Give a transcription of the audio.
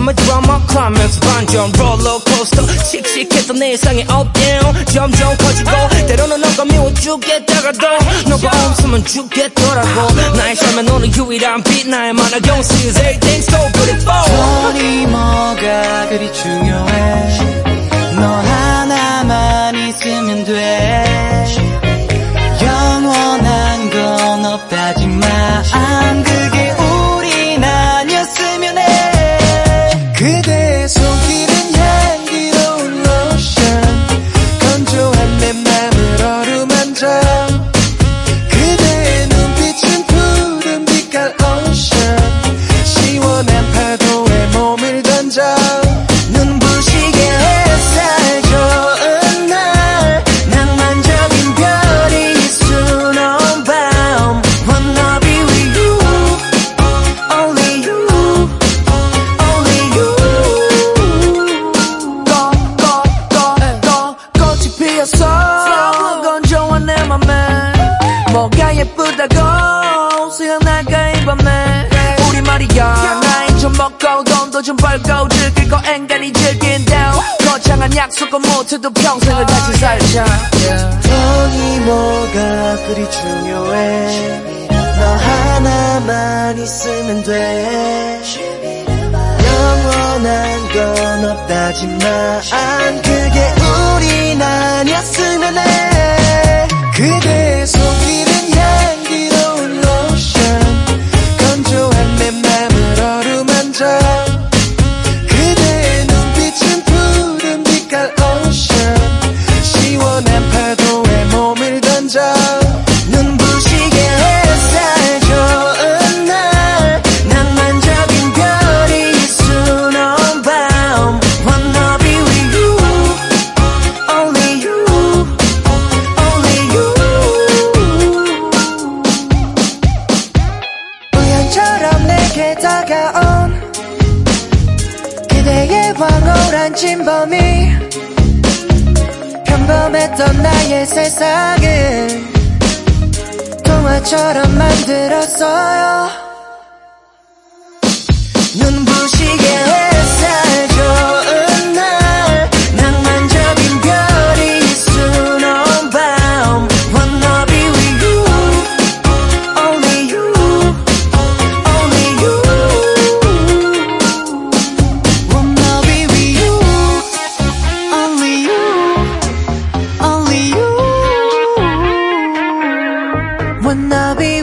밤의 드라마 클라이맥스 반전 롤러코스터. 씩씩했던 내 일상의 up down 점점 커지고 때로는 너가 미워 죽겠다가도 너가 없으면 죽겠더라고. 나의 삶에 너는 유일한 빛 나의 만화경 'cause Everything's so beautiful. 돈이 뭐가 그리 중요해? 너 하나만 있으면 돼. 영원한 건 없다지만 그게 뭐가 예쁘다고 생각날까 이 밤에. 우리 말이야. 나이 좀 먹고 돈도 좀 벌고 거 앵간히 즐긴다 거창한 약속은 못해도 평생을 같이 살자. 돈이 뭐가 그리 중요해? 너 하나만 있으면 돼. 영원한 건 없다지만 그게 우린 아니었으 눈부시게 햇살 좋은 날 낭만적인 별이 Wanna Only you. Only you. 우연처럼 내게 다가온 그대의 황홀한 침범이 평범했던 나 의 세상을 동화처럼 만들었어요 when I be